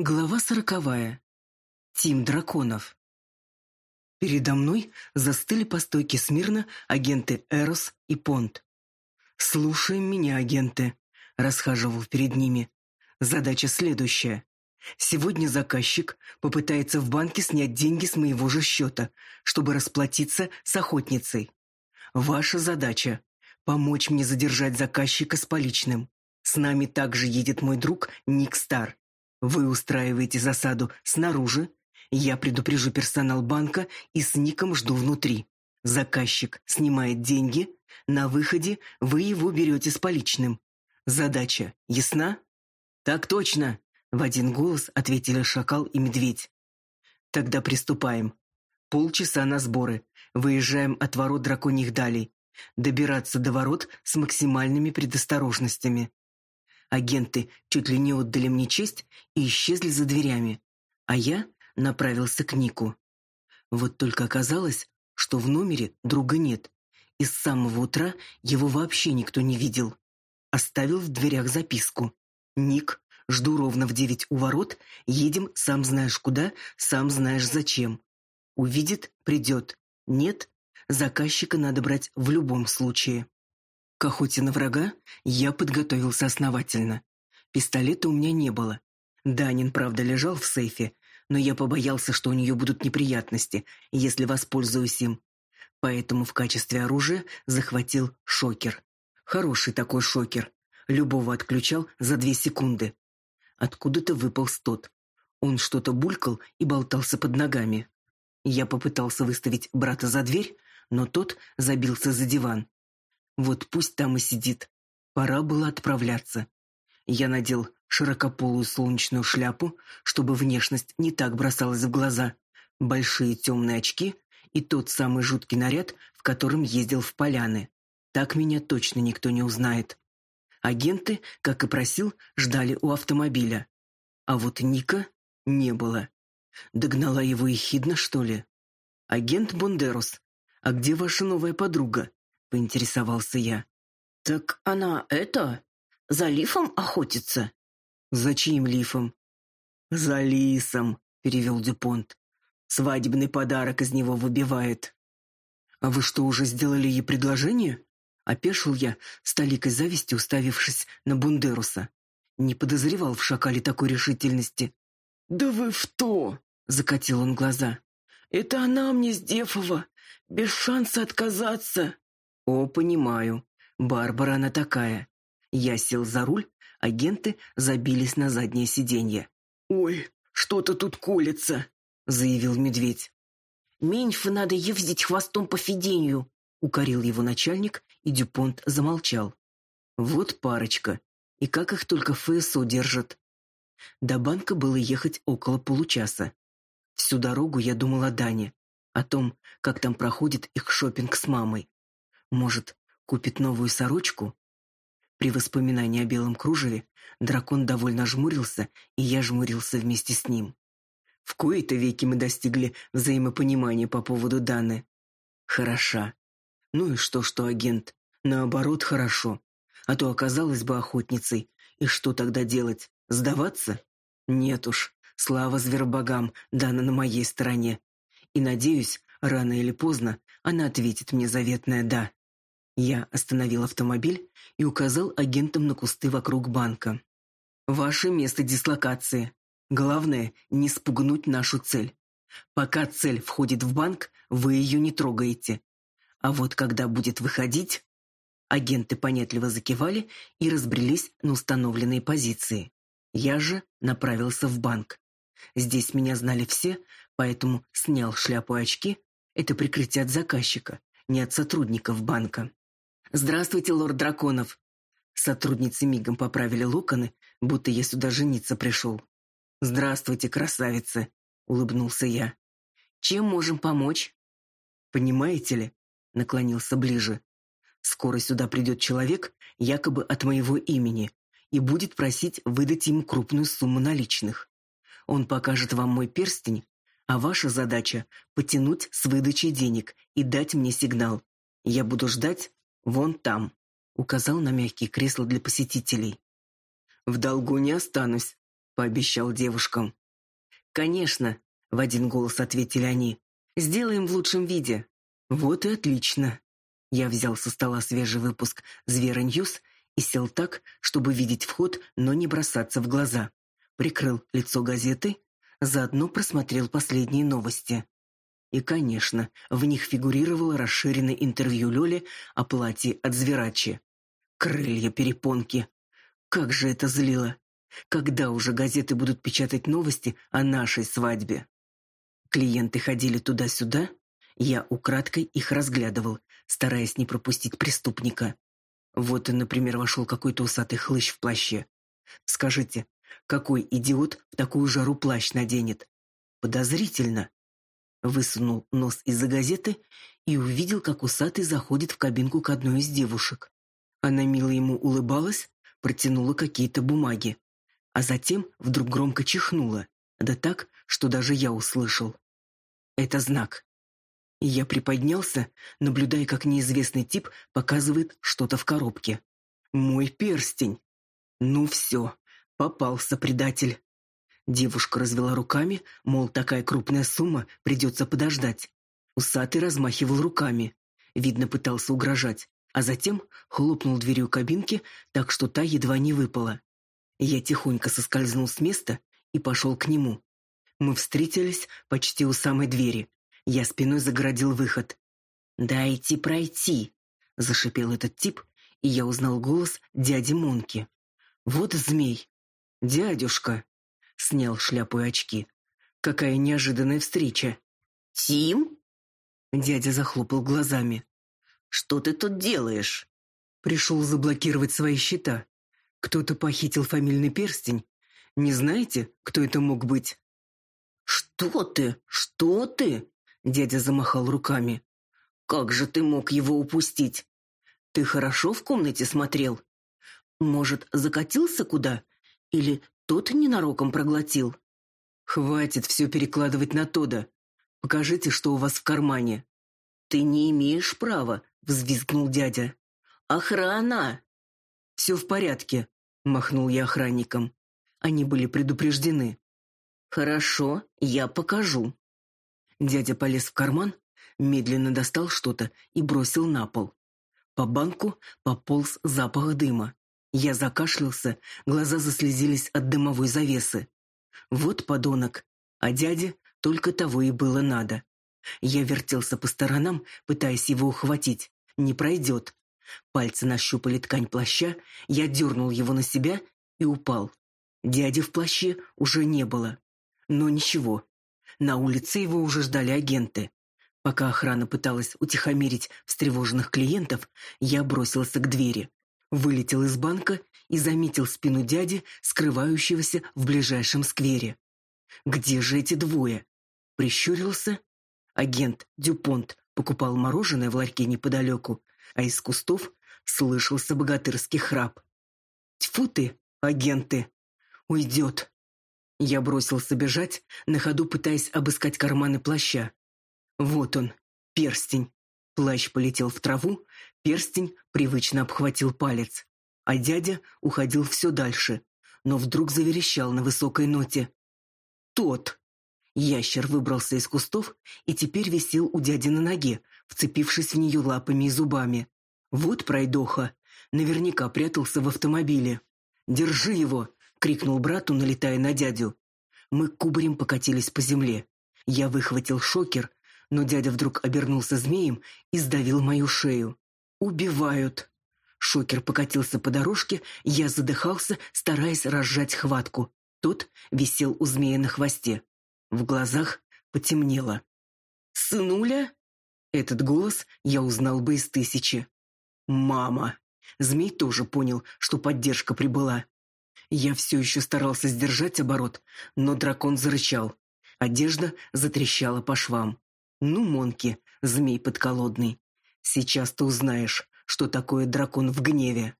Глава сороковая. Тим драконов. Передо мной застыли по стойке смирно агенты Эрос и Понт. «Слушаем меня, агенты», — расхаживал перед ними. «Задача следующая. Сегодня заказчик попытается в банке снять деньги с моего же счета, чтобы расплатиться с охотницей. Ваша задача — помочь мне задержать заказчика с поличным. С нами также едет мой друг Ник Стар. Вы устраиваете засаду снаружи, я предупрежу персонал банка и с Ником жду внутри. Заказчик снимает деньги, на выходе вы его берете с поличным. Задача ясна? Так точно, в один голос ответили шакал и медведь. Тогда приступаем. Полчаса на сборы. Выезжаем от ворот драконьих далей. Добираться до ворот с максимальными предосторожностями. Агенты чуть ли не отдали мне честь и исчезли за дверями, а я направился к Нику. Вот только оказалось, что в номере друга нет, и с самого утра его вообще никто не видел. Оставил в дверях записку. «Ник, жду ровно в девять у ворот, едем сам знаешь куда, сам знаешь зачем. Увидит – придет. Нет – заказчика надо брать в любом случае». К охоте на врага я подготовился основательно. Пистолета у меня не было. Данин, правда, лежал в сейфе, но я побоялся, что у нее будут неприятности, если воспользуюсь им. Поэтому в качестве оружия захватил шокер. Хороший такой шокер. Любого отключал за две секунды. Откуда-то выпал тот. Он что-то булькал и болтался под ногами. Я попытался выставить брата за дверь, но тот забился за диван. Вот пусть там и сидит. Пора было отправляться. Я надел широкополую солнечную шляпу, чтобы внешность не так бросалась в глаза, большие темные очки и тот самый жуткий наряд, в котором ездил в поляны. Так меня точно никто не узнает. Агенты, как и просил, ждали у автомобиля. А вот Ника не было. Догнала его ехидно, что ли? Агент Бондерос, а где ваша новая подруга? — поинтересовался я. «Так она это, за лифом охотится?» «За чьим лифом?» «За лисом», — перевел Дюпонт. «Свадебный подарок из него выбивает». «А вы что, уже сделали ей предложение?» Опешил я, с толикой зависти уставившись на Бундеруса. Не подозревал в шакале такой решительности. «Да вы в то!» — закатил он глаза. «Это она мне с Дефова, без шанса отказаться!» О, понимаю. Барбара она такая. Я сел за руль, агенты забились на заднее сиденье. Ой, что-то тут колется, заявил медведь. Меньше надо ездить хвостом по фиденью, укорил его начальник, и Дюпонт замолчал. Вот парочка. И как их только ФСО держат. До банка было ехать около получаса. Всю дорогу я думал о Дане, о том, как там проходит их шопинг с мамой. Может, купит новую сорочку? При воспоминании о белом кружеве дракон довольно жмурился, и я жмурился вместе с ним. В кои-то веки мы достигли взаимопонимания по поводу Даны. Хороша. Ну и что, что агент? Наоборот, хорошо. А то оказалась бы охотницей. И что тогда делать? Сдаваться? Нет уж. Слава зверобогам, Дана на моей стороне. И надеюсь, рано или поздно она ответит мне заветное «да». Я остановил автомобиль и указал агентам на кусты вокруг банка. Ваше место дислокации. Главное не спугнуть нашу цель. Пока цель входит в банк, вы ее не трогаете. А вот когда будет выходить, агенты понятливо закивали и разбрелись на установленные позиции. Я же направился в банк. Здесь меня знали все, поэтому снял шляпу и очки. Это прикрытие от заказчика, не от сотрудников банка. «Здравствуйте, лорд Драконов!» Сотрудницы мигом поправили локоны, будто я сюда жениться пришел. «Здравствуйте, красавицы!» — улыбнулся я. «Чем можем помочь?» «Понимаете ли?» — наклонился ближе. «Скоро сюда придет человек, якобы от моего имени, и будет просить выдать ему крупную сумму наличных. Он покажет вам мой перстень, а ваша задача — потянуть с выдачей денег и дать мне сигнал. Я буду ждать, «Вон там», — указал на мягкие кресла для посетителей. «В долгу не останусь», — пообещал девушкам. «Конечно», — в один голос ответили они. «Сделаем в лучшем виде». «Вот и отлично». Я взял со стола свежий выпуск «Звера Ньюс» и сел так, чтобы видеть вход, но не бросаться в глаза. Прикрыл лицо газеты, заодно просмотрел последние новости. И, конечно, в них фигурировало расширенное интервью Лёли о платье от Зверачи. Крылья перепонки. Как же это злило. Когда уже газеты будут печатать новости о нашей свадьбе? Клиенты ходили туда-сюда, я украдкой их разглядывал, стараясь не пропустить преступника. Вот, например, вошел какой-то усатый хлыщ в плаще. Скажите, какой идиот в такую жару плащ наденет? Подозрительно. Высунул нос из-за газеты и увидел, как усатый заходит в кабинку к одной из девушек. Она мило ему улыбалась, протянула какие-то бумаги а затем вдруг громко чихнула, да так, что даже я услышал. Это знак. Я приподнялся, наблюдая, как неизвестный тип показывает что-то в коробке. Мой перстень. Ну все, попался предатель. Девушка развела руками, мол, такая крупная сумма, придется подождать. Усатый размахивал руками. Видно, пытался угрожать, а затем хлопнул дверью кабинки, так что та едва не выпала. Я тихонько соскользнул с места и пошел к нему. Мы встретились почти у самой двери. Я спиной загородил выход. «Дайте пройти!» — зашипел этот тип, и я узнал голос дяди Монки. «Вот змей!» «Дядюшка!» — снял шляпу и очки. «Какая неожиданная встреча!» «Тим?» Дядя захлопал глазами. «Что ты тут делаешь?» «Пришел заблокировать свои счета. Кто-то похитил фамильный перстень. Не знаете, кто это мог быть? Что ты? Что ты? Дядя замахал руками. Как же ты мог его упустить? Ты хорошо в комнате смотрел? Может, закатился куда? Или тот ненароком проглотил? Хватит все перекладывать на Тода. Покажите, что у вас в кармане. Ты не имеешь права, взвизгнул дядя. Охрана! «Все в порядке», — махнул я охранникам. Они были предупреждены. «Хорошо, я покажу». Дядя полез в карман, медленно достал что-то и бросил на пол. По банку пополз запах дыма. Я закашлялся, глаза заслезились от дымовой завесы. Вот подонок, а дяде только того и было надо. Я вертелся по сторонам, пытаясь его ухватить. Не пройдет. Пальцы нащупали ткань плаща, я дернул его на себя и упал. Дяди в плаще уже не было. Но ничего. На улице его уже ждали агенты. Пока охрана пыталась утихомирить встревоженных клиентов, я бросился к двери. Вылетел из банка и заметил спину дяди, скрывающегося в ближайшем сквере. Где же эти двое? Прищурился. Агент Дюпонт покупал мороженое в ларьке неподалеку, а из кустов слышался богатырский храп. «Тьфу ты, агенты! Уйдет!» Я бросился бежать, на ходу пытаясь обыскать карманы плаща. Вот он, перстень. Плащ полетел в траву, перстень привычно обхватил палец. А дядя уходил все дальше, но вдруг заверещал на высокой ноте. «Тот!» Ящер выбрался из кустов и теперь висел у дяди на ноге, вцепившись в нее лапами и зубами. Вот пройдоха. Наверняка прятался в автомобиле. «Держи его!» — крикнул брату, налетая на дядю. Мы кубарем покатились по земле. Я выхватил шокер, но дядя вдруг обернулся змеем и сдавил мою шею. «Убивают!» Шокер покатился по дорожке, я задыхался, стараясь разжать хватку. Тот висел у змея на хвосте. В глазах потемнело. «Сынуля?» Этот голос я узнал бы из тысячи. «Мама!» Змей тоже понял, что поддержка прибыла. Я все еще старался сдержать оборот, но дракон зарычал. Одежда затрещала по швам. «Ну, Монки, змей подколодный, сейчас ты узнаешь, что такое дракон в гневе».